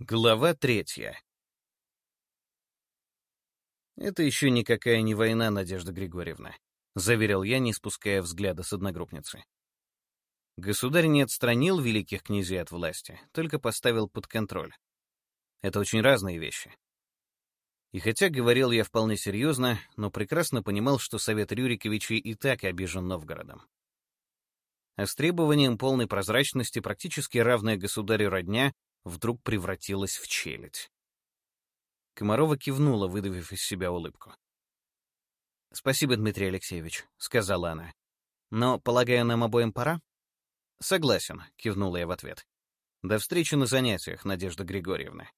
Глава третья. «Это еще никакая не война, Надежда Григорьевна», — заверил я, не спуская взгляда с одногруппницы. Государь не отстранил великих князей от власти, только поставил под контроль. Это очень разные вещи. И хотя говорил я вполне серьезно, но прекрасно понимал, что Совет Рюриковичей и так обижен Новгородом. А с требованием полной прозрачности практически равная государю родня вдруг превратилась в челядь. Комарова кивнула, выдавив из себя улыбку. «Спасибо, Дмитрий Алексеевич», — сказала она. «Но, полагаю, нам обоим пора?» «Согласен», — кивнула я в ответ. «До встречи на занятиях, Надежда Григорьевна».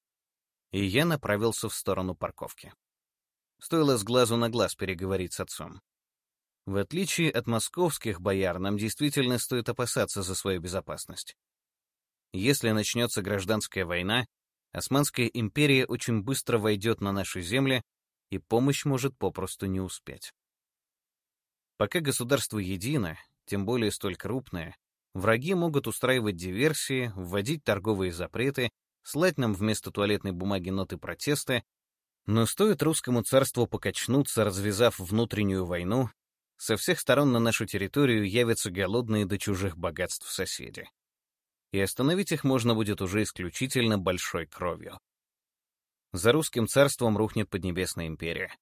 И я направился в сторону парковки. Стоило с глазу на глаз переговорить с отцом. В отличие от московских бояр, нам действительно стоит опасаться за свою безопасность. Если начнется гражданская война, Османская империя очень быстро войдет на наши земли, и помощь может попросту не успеть. Пока государство едино, тем более столь крупное, враги могут устраивать диверсии, вводить торговые запреты, слать нам вместо туалетной бумаги ноты протеста, но стоит русскому царству покачнуться, развязав внутреннюю войну, со всех сторон на нашу территорию явятся голодные до чужих богатств соседи и остановить их можно будет уже исключительно большой кровью. За русским царством рухнет Поднебесная империя.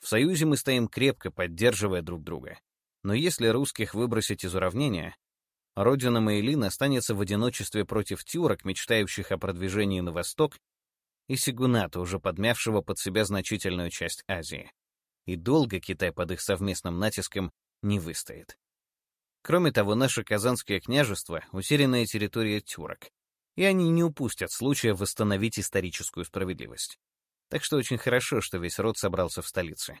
В союзе мы стоим крепко, поддерживая друг друга. Но если русских выбросить из уравнения, родина Мейлин останется в одиночестве против тюрок, мечтающих о продвижении на восток, и Сигуната, уже подмявшего под себя значительную часть Азии. И долго Китай под их совместным натиском не выстоит. Кроме того, наше Казанское княжество — усиленная территория тюрок, и они не упустят случая восстановить историческую справедливость. Так что очень хорошо, что весь род собрался в столице.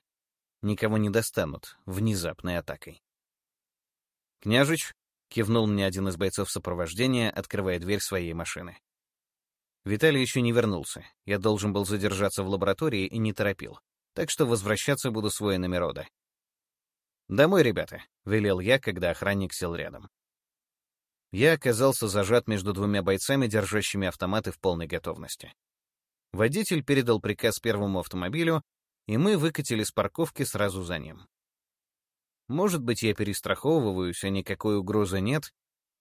Никого не достанут внезапной атакой. «Княжич», — кивнул мне один из бойцов сопровождения, открывая дверь своей машины. Виталий еще не вернулся. Я должен был задержаться в лаборатории и не торопил. Так что возвращаться буду с воинами рода. «Домой, ребята», — велел я, когда охранник сел рядом. Я оказался зажат между двумя бойцами, держащими автоматы в полной готовности. Водитель передал приказ первому автомобилю, и мы выкатили с парковки сразу за ним. Может быть, я перестраховываюсь, а никакой угрозы нет,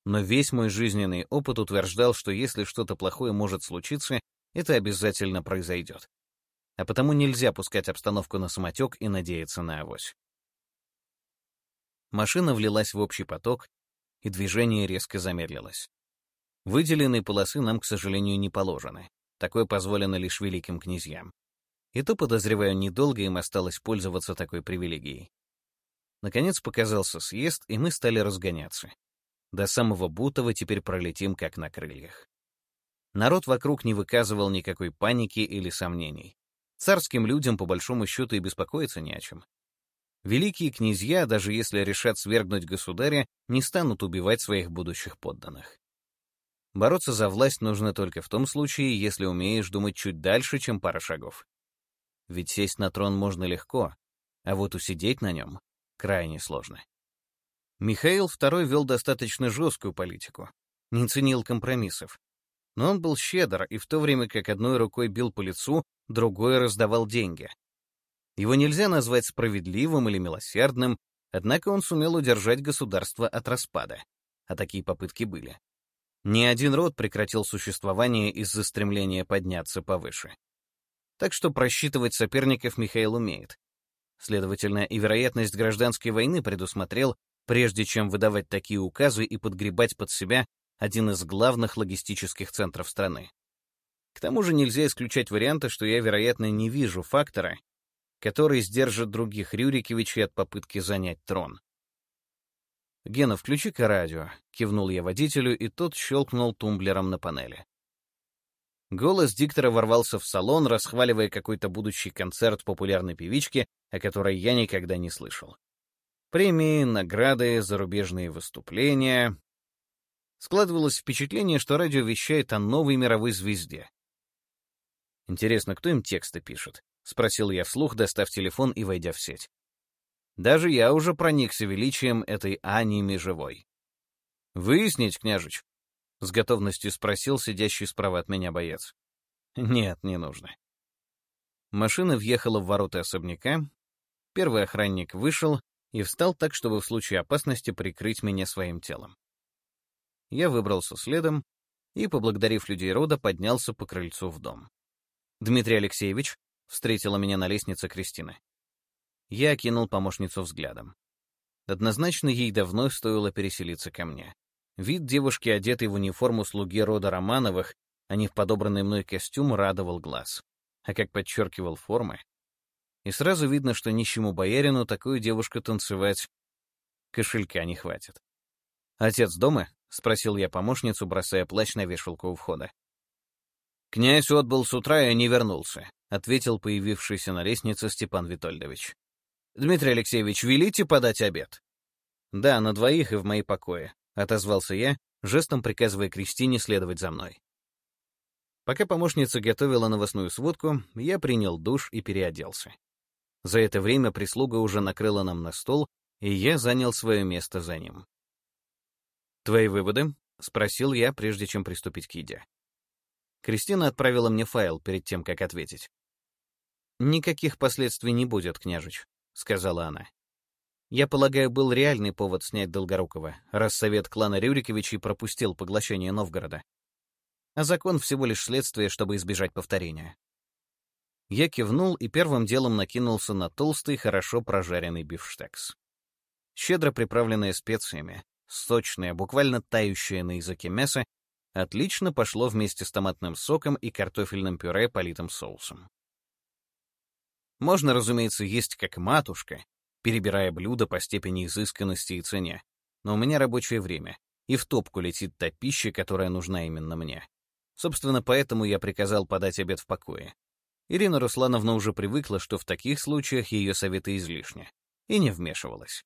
но весь мой жизненный опыт утверждал, что если что-то плохое может случиться, это обязательно произойдет. А потому нельзя пускать обстановку на самотек и надеяться на авось. Машина влилась в общий поток, и движение резко замедлилось. Выделенные полосы нам, к сожалению, не положены. Такое позволено лишь великим князьям. И то, подозреваю, недолго им осталось пользоваться такой привилегией. Наконец показался съезд, и мы стали разгоняться. До самого Бутова теперь пролетим как на крыльях. Народ вокруг не выказывал никакой паники или сомнений. Царским людям, по большому счету, и беспокоиться не о чем. Великие князья, даже если решат свергнуть государя, не станут убивать своих будущих подданных. Бороться за власть нужно только в том случае, если умеешь думать чуть дальше, чем пара шагов. Ведь сесть на трон можно легко, а вот усидеть на нем крайне сложно. Михаил II вел достаточно жесткую политику, не ценил компромиссов. Но он был щедр, и в то время как одной рукой бил по лицу, другой раздавал деньги. Его нельзя назвать справедливым или милосердным, однако он сумел удержать государство от распада. А такие попытки были. Ни один род прекратил существование из-за стремления подняться повыше. Так что просчитывать соперников Михаил умеет. Следовательно, и вероятность гражданской войны предусмотрел, прежде чем выдавать такие указы и подгребать под себя один из главных логистических центров страны. К тому же нельзя исключать варианта, что я, вероятно, не вижу фактора, который сдержит других Рюриковичей от попытки занять трон. «Гена, включи-ка радио», — кивнул я водителю, и тот щелкнул тумблером на панели. Голос диктора ворвался в салон, расхваливая какой-то будущий концерт популярной певички, о которой я никогда не слышал. Премии, награды, зарубежные выступления. Складывалось впечатление, что радио вещает о новой мировой звезде. Интересно, кто им тексты пишет? — спросил я вслух, достав телефон и войдя в сеть. Даже я уже проникся величием этой Ани Межевой. «Выяснить, княжич?» — с готовностью спросил сидящий справа от меня боец. Нет, не нужно. Машина въехала в ворота особняка. Первый охранник вышел и встал так, чтобы в случае опасности прикрыть меня своим телом. Я выбрался следом и, поблагодарив людей рода, поднялся по крыльцу в дом. «Дмитрий Алексеевич», — встретила меня на лестнице Кристина. Я окинул помощницу взглядом. Однозначно ей давно стоило переселиться ко мне. Вид девушки, одетой в униформу слуги рода Романовых, а не в подобранный мной костюм, радовал глаз. А как подчеркивал формы. И сразу видно, что нищему боярину такую девушку танцевать кошелька не хватит. «Отец дома?» — спросил я помощницу, бросая плащ на вешалку у входа. «Князь отбыл с утра и не вернулся», — ответил появившийся на лестнице Степан Витольдович. «Дмитрий Алексеевич, велите подать обед?» «Да, на двоих и в мои покои», — отозвался я, жестом приказывая Кристине следовать за мной. Пока помощница готовила новостную сводку, я принял душ и переоделся. За это время прислуга уже накрыла нам на стол, и я занял свое место за ним. «Твои выводы?» — спросил я, прежде чем приступить к еде. Кристина отправила мне файл перед тем, как ответить. «Никаких последствий не будет, княжич», — сказала она. «Я полагаю, был реальный повод снять Долгорукова, раз совет клана Рюриковичей пропустил поглощение Новгорода. А закон всего лишь следствие, чтобы избежать повторения». Я кивнул и первым делом накинулся на толстый, хорошо прожаренный бифштекс. Щедро приправленное специями, сочное, буквально тающее на языке мясо отлично пошло вместе с томатным соком и картофельным пюре, политым соусом. Можно, разумеется, есть как матушка, перебирая блюда по степени изысканности и цене, но у меня рабочее время, и в топку летит та пища, которая нужна именно мне. Собственно, поэтому я приказал подать обед в покое. Ирина Руслановна уже привыкла, что в таких случаях ее советы излишни, и не вмешивалась.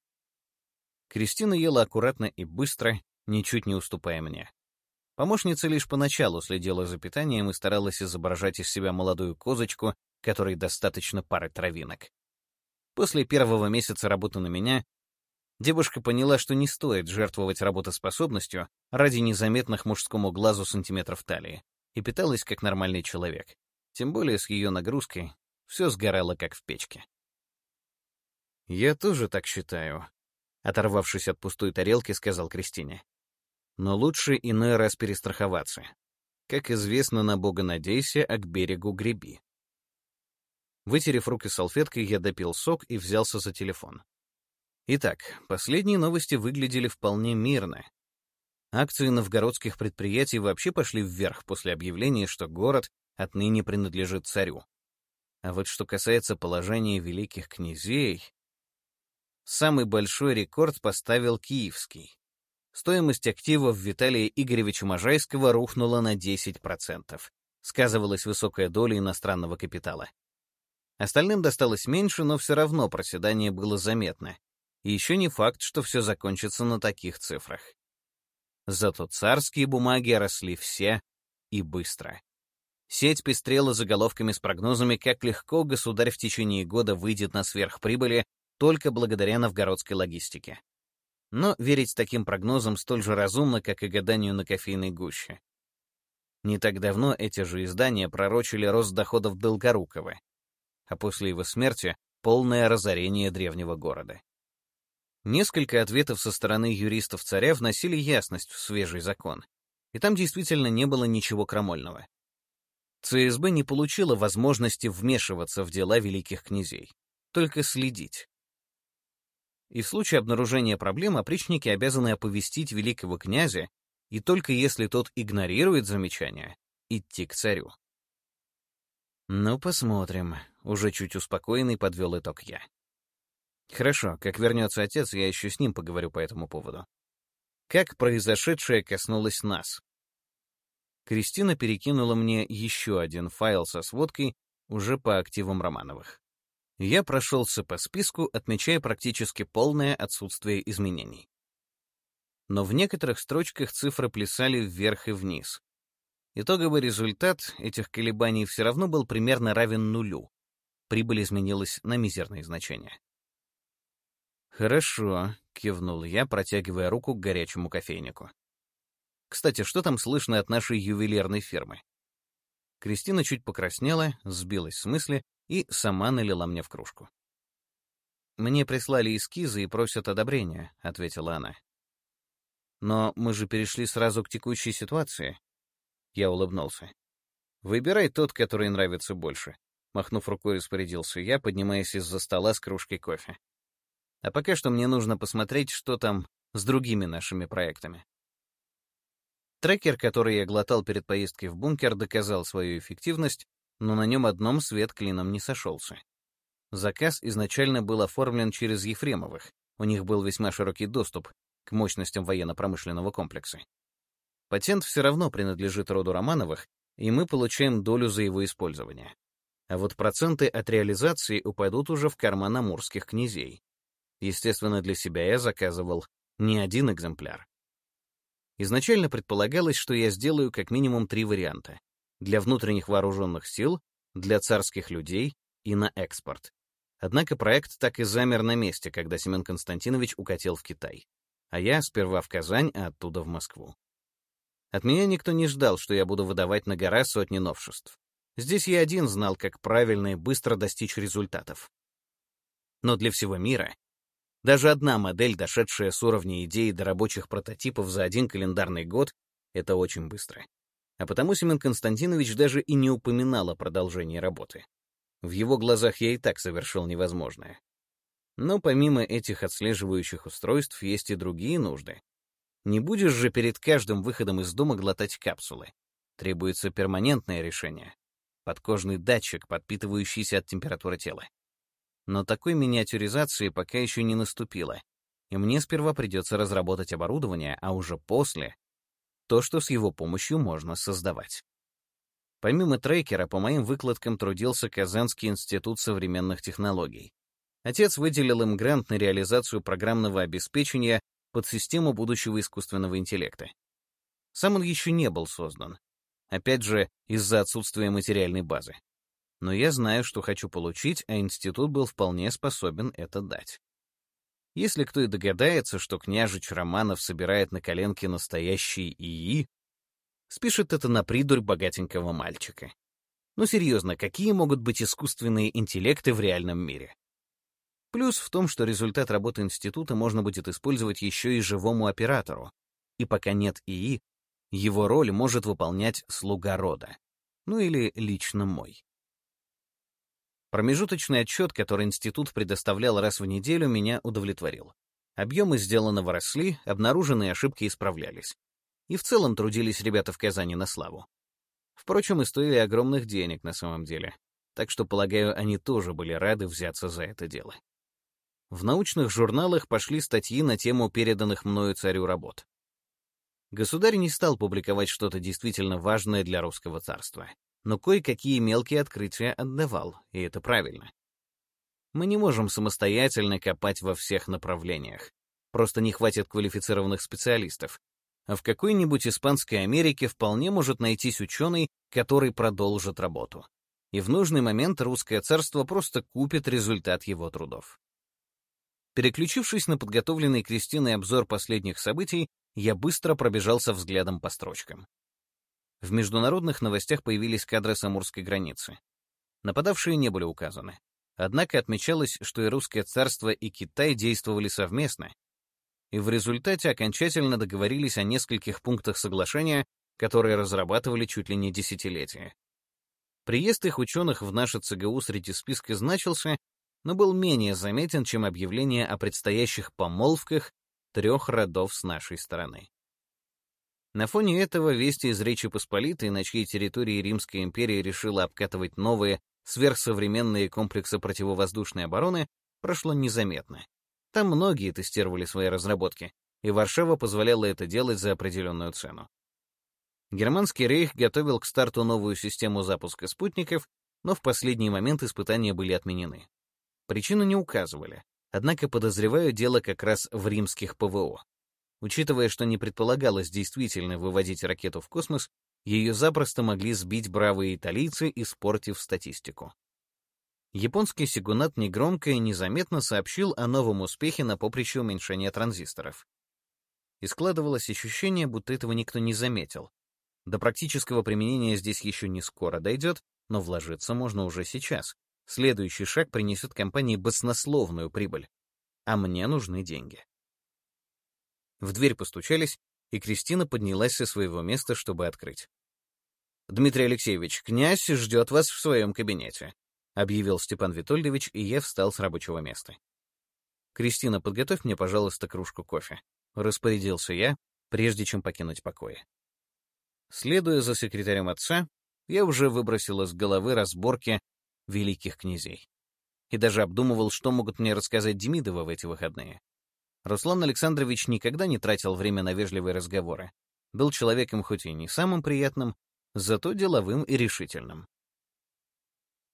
Кристина ела аккуратно и быстро, ничуть не уступая мне. Помощница лишь поначалу следила за питанием и старалась изображать из себя молодую козочку, которой достаточно пары травинок. После первого месяца работы на меня девушка поняла, что не стоит жертвовать работоспособностью ради незаметных мужскому глазу сантиметров талии, и питалась как нормальный человек. Тем более с ее нагрузкой все сгорало как в печке. «Я тоже так считаю», — оторвавшись от пустой тарелки, сказал Кристине. Но лучше иной раз перестраховаться. Как известно, на Бога надейся, а к берегу греби. Вытерев руки салфеткой, я допил сок и взялся за телефон. Итак, последние новости выглядели вполне мирно. Акции новгородских предприятий вообще пошли вверх после объявления, что город отныне принадлежит царю. А вот что касается положения великих князей... Самый большой рекорд поставил Киевский. Стоимость активов Виталия Игоревича Можайского рухнула на 10%. Сказывалась высокая доля иностранного капитала. Остальным досталось меньше, но все равно проседание было заметно. И еще не факт, что все закончится на таких цифрах. Зато царские бумаги росли все и быстро. Сеть пестрела заголовками с прогнозами, как легко государь в течение года выйдет на сверхприбыли только благодаря новгородской логистике. Но верить таким прогнозам столь же разумно, как и гаданию на кофейной гуще. Не так давно эти же издания пророчили рост доходов Долгорукова, а после его смерти — полное разорение древнего города. Несколько ответов со стороны юристов царя вносили ясность в свежий закон, и там действительно не было ничего крамольного. ЦСБ не получила возможности вмешиваться в дела великих князей, только следить и в случае обнаружения проблем опричники обязаны оповестить великого князя, и только если тот игнорирует замечания, идти к царю. «Ну, посмотрим», — уже чуть успокоенный подвел итог я. «Хорошо, как вернется отец, я еще с ним поговорю по этому поводу. Как произошедшее коснулось нас?» Кристина перекинула мне еще один файл со сводкой уже по активам Романовых. Я прошелся по списку, отмечая практически полное отсутствие изменений. Но в некоторых строчках цифры плясали вверх и вниз. Итоговый результат этих колебаний все равно был примерно равен нулю. Прибыль изменилась на мизерные значения. «Хорошо», — кивнул я, протягивая руку к горячему кофейнику. «Кстати, что там слышно от нашей ювелирной фирмы?» Кристина чуть покраснела, сбилась с мысли и сама налила мне в кружку. «Мне прислали эскизы и просят одобрения», — ответила она. «Но мы же перешли сразу к текущей ситуации». Я улыбнулся. «Выбирай тот, который нравится больше», — махнув рукой, распорядился я, поднимаясь из-за стола с кружкой кофе. «А пока что мне нужно посмотреть, что там с другими нашими проектами». Трекер, который я глотал перед поездкой в бункер, доказал свою эффективность, но на нем одном свет клином не сошелся. Заказ изначально был оформлен через Ефремовых, у них был весьма широкий доступ к мощностям военно-промышленного комплекса. Патент все равно принадлежит роду Романовых, и мы получаем долю за его использование. А вот проценты от реализации упадут уже в карман амурских князей. Естественно, для себя я заказывал не один экземпляр. Изначально предполагалось, что я сделаю как минимум три варианта. Для внутренних вооруженных сил, для царских людей и на экспорт. Однако проект так и замер на месте, когда Семен Константинович укатил в Китай. А я сперва в Казань, а оттуда в Москву. От меня никто не ждал, что я буду выдавать на гора сотни новшеств. Здесь я один знал, как правильно и быстро достичь результатов. Но для всего мира даже одна модель, дошедшая с уровня идеи до рабочих прототипов за один календарный год, это очень быстро. А потому Семен Константинович даже и не упоминал о продолжении работы. В его глазах я и так совершил невозможное. Но помимо этих отслеживающих устройств есть и другие нужды. Не будешь же перед каждым выходом из дома глотать капсулы. Требуется перманентное решение. Подкожный датчик, подпитывающийся от температуры тела. Но такой миниатюризации пока еще не наступило, и мне сперва придется разработать оборудование, а уже после — то, что с его помощью можно создавать. Помимо трекера, по моим выкладкам трудился Казанский институт современных технологий. Отец выделил им грант на реализацию программного обеспечения под систему будущего искусственного интеллекта. Сам он еще не был создан. Опять же, из-за отсутствия материальной базы но я знаю, что хочу получить, а институт был вполне способен это дать. Если кто и догадается, что княжич Романов собирает на коленке настоящий ИИ, спишет это на придурь богатенького мальчика. Ну серьезно, какие могут быть искусственные интеллекты в реальном мире? Плюс в том, что результат работы института можно будет использовать еще и живому оператору. И пока нет ИИ, его роль может выполнять слуга рода. Ну или лично мой. Промежуточный отчет, который институт предоставлял раз в неделю, меня удовлетворил. Объемы сделанного росли, обнаруженные ошибки исправлялись. И в целом трудились ребята в Казани на славу. Впрочем, и стоили огромных денег на самом деле. Так что, полагаю, они тоже были рады взяться за это дело. В научных журналах пошли статьи на тему переданных мною царю работ. Государь не стал публиковать что-то действительно важное для русского царства но кое-какие мелкие открытия отдавал, и это правильно. Мы не можем самостоятельно копать во всех направлениях. Просто не хватит квалифицированных специалистов. А в какой-нибудь Испанской Америке вполне может найтись ученый, который продолжит работу. И в нужный момент русское царство просто купит результат его трудов. Переключившись на подготовленный Кристиной обзор последних событий, я быстро пробежался взглядом по строчкам. В международных новостях появились кадры с Амурской границы. Нападавшие не были указаны. Однако отмечалось, что и Русское царство, и Китай действовали совместно, и в результате окончательно договорились о нескольких пунктах соглашения, которые разрабатывали чуть ли не десятилетия. Приезд их ученых в наше ЦГУ среди списка значился, но был менее заметен, чем объявление о предстоящих помолвках трех родов с нашей стороны. На фоне этого вести из Речи Посполитой, на чьей территории Римская империя решила обкатывать новые, сверхсовременные комплексы противовоздушной обороны, прошло незаметно. Там многие тестировали свои разработки, и Варшава позволяла это делать за определенную цену. Германский рейх готовил к старту новую систему запуска спутников, но в последний момент испытания были отменены. Причину не указывали, однако подозреваю дело как раз в римских ПВО. Учитывая, что не предполагалось действительно выводить ракету в космос, ее запросто могли сбить бравые италийцы, испортив статистику. Японский сигунат негромко и незаметно сообщил о новом успехе на поприще уменьшения транзисторов. И складывалось ощущение, будто этого никто не заметил. До практического применения здесь еще не скоро дойдет, но вложиться можно уже сейчас. Следующий шаг принесет компании баснословную прибыль. А мне нужны деньги. В дверь постучались, и Кристина поднялась со своего места, чтобы открыть. «Дмитрий Алексеевич, князь ждет вас в своем кабинете», — объявил Степан Витольдович, и я встал с рабочего места. «Кристина, подготовь мне, пожалуйста, кружку кофе», — распорядился я, прежде чем покинуть покои. Следуя за секретарем отца, я уже выбросил из головы разборки великих князей. И даже обдумывал, что могут мне рассказать Демидовы в эти выходные. Руслан Александрович никогда не тратил время на вежливые разговоры. Был человеком хоть и не самым приятным, зато деловым и решительным.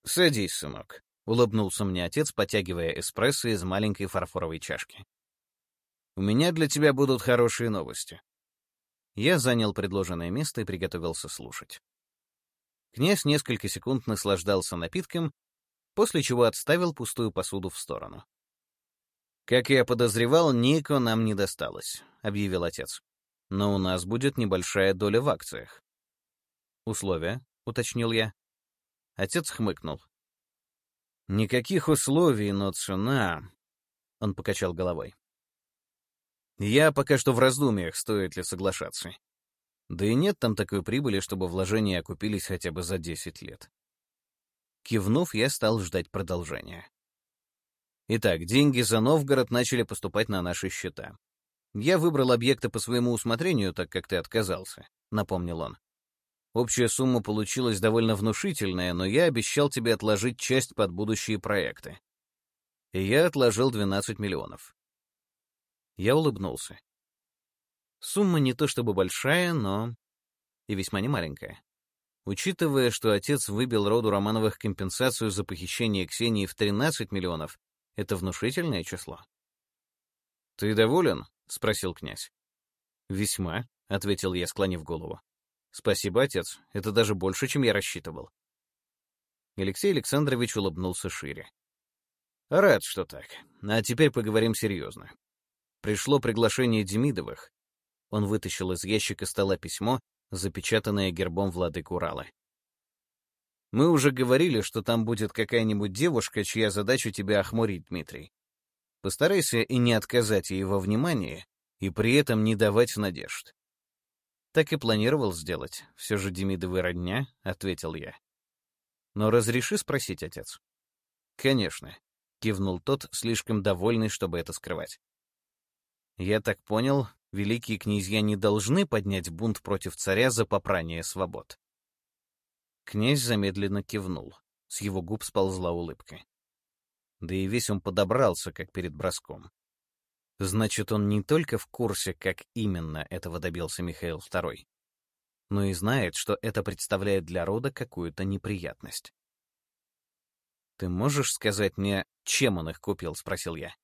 «Садись, сынок», — улыбнулся мне отец, потягивая эспрессо из маленькой фарфоровой чашки. «У меня для тебя будут хорошие новости». Я занял предложенное место и приготовился слушать. Князь несколько секунд наслаждался напитком, после чего отставил пустую посуду в сторону. «Как я подозревал, Нико нам не досталось», — объявил отец. «Но у нас будет небольшая доля в акциях». «Условия?» — уточнил я. Отец хмыкнул. «Никаких условий, но цена...» — он покачал головой. «Я пока что в раздумьях, стоит ли соглашаться. Да и нет там такой прибыли, чтобы вложения окупились хотя бы за 10 лет». Кивнув, я стал ждать продолжения. Итак, деньги за Новгород начали поступать на наши счета. Я выбрал объекты по своему усмотрению, так как ты отказался, — напомнил он. Общая сумма получилась довольно внушительная, но я обещал тебе отложить часть под будущие проекты. И я отложил 12 миллионов. Я улыбнулся. Сумма не то чтобы большая, но и весьма немаленькая. Учитывая, что отец выбил роду Романовых компенсацию за похищение Ксении в 13 миллионов, это внушительное число. «Ты доволен?» — спросил князь. «Весьма», — ответил я, склонив голову. «Спасибо, отец. Это даже больше, чем я рассчитывал». Алексей Александрович улыбнулся шире. «Рад, что так. А теперь поговорим серьезно. Пришло приглашение Демидовых». Он вытащил из ящика стола письмо, запечатанное гербом владык Урала. Мы уже говорили, что там будет какая-нибудь девушка, чья задача тебя охмурить, Дмитрий. Постарайся и не отказать ей во внимании, и при этом не давать надежд. Так и планировал сделать. Все же Демидовы родня, — ответил я. Но разреши спросить, отец? Конечно, — кивнул тот, слишком довольный, чтобы это скрывать. Я так понял, великие князья не должны поднять бунт против царя за попрание свобод. Князь замедленно кивнул. С его губ сползла улыбка. Да и весь он подобрался, как перед броском. Значит, он не только в курсе, как именно этого добился Михаил II, но и знает, что это представляет для рода какую-то неприятность. «Ты можешь сказать мне, чем он их купил?» — спросил я.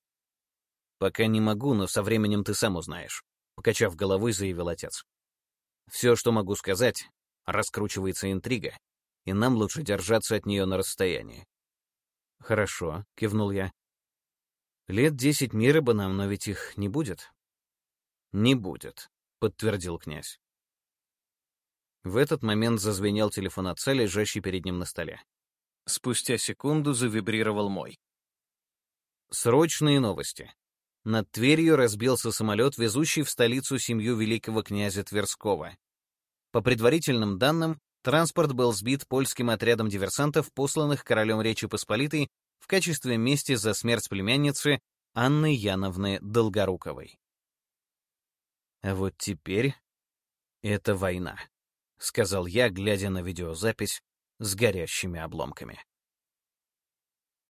«Пока не могу, но со временем ты сам узнаешь», — покачав головой, заявил отец. «Все, что могу сказать, раскручивается интрига, и нам лучше держаться от нее на расстоянии. «Хорошо», — кивнул я. «Лет десять мира бы нам, но ведь их не будет». «Не будет», — подтвердил князь. В этот момент зазвенел телефон отца, лежащий перед ним на столе. Спустя секунду завибрировал мой. Срочные новости. Над Тверью разбился самолет, везущий в столицу семью великого князя Тверского. По предварительным данным, Транспорт был сбит польским отрядом диверсантов, посланных королем Речи Посполитой в качестве мести за смерть племянницы Анны Яновны Долгоруковой. А вот теперь это война, — сказал я, глядя на видеозапись с горящими обломками.